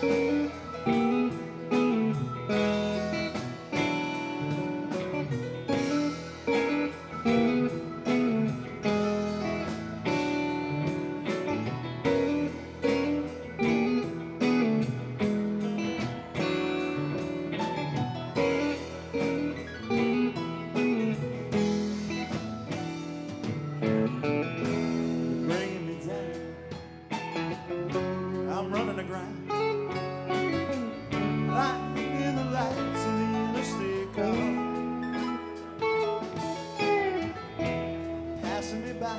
bringing Me by.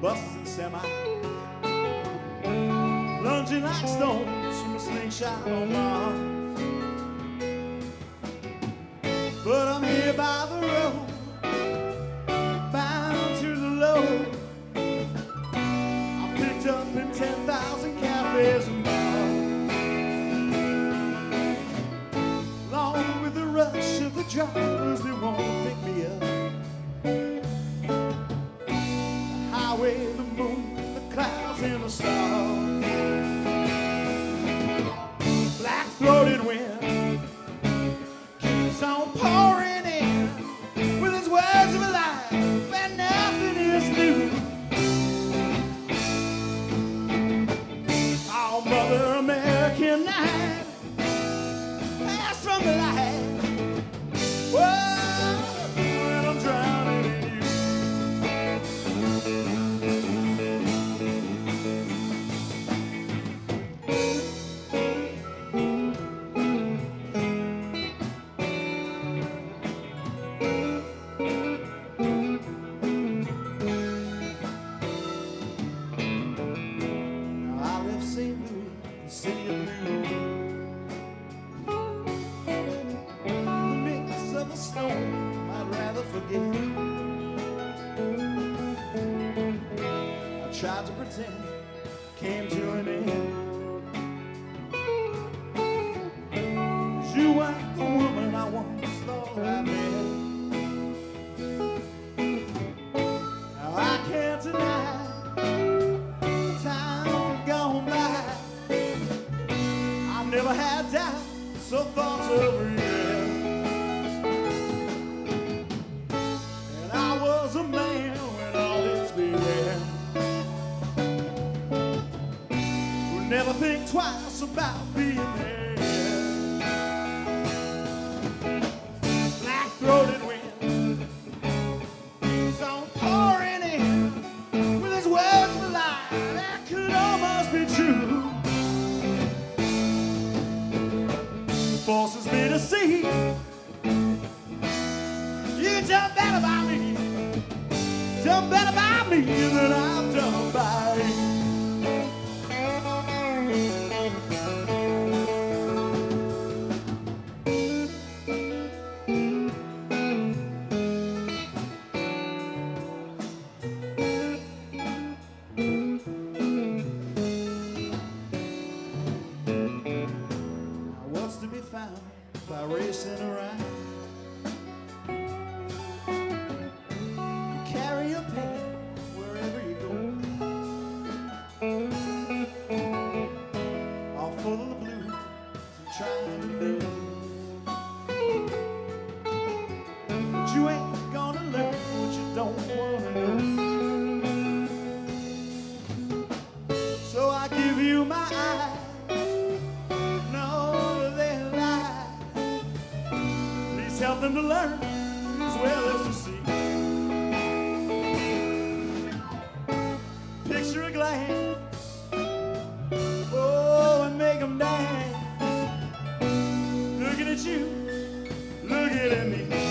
Buses and semis. Lunging like stones from a slingshot on Mars. But I'm here by the road bound to the low. I'm picked up in 10,000 cafes and bars. Along with the rush of the drivers, they won't Black wind keeps on pouring in with his words of life, and nothing is new. Oh, Mother American night, pass from the light. Forget. I tried to pretend, came to an end. you weren't the woman I once thought I met. Now I can't deny time gone by. I never had or thoughts of regret. Twice about being there. You ain't gonna learn what you don't wanna know. So I give you my eyes know they lie. Please help them to learn as well as to see. Picture a glance, oh, and make them dance. Looking at you, looking at me.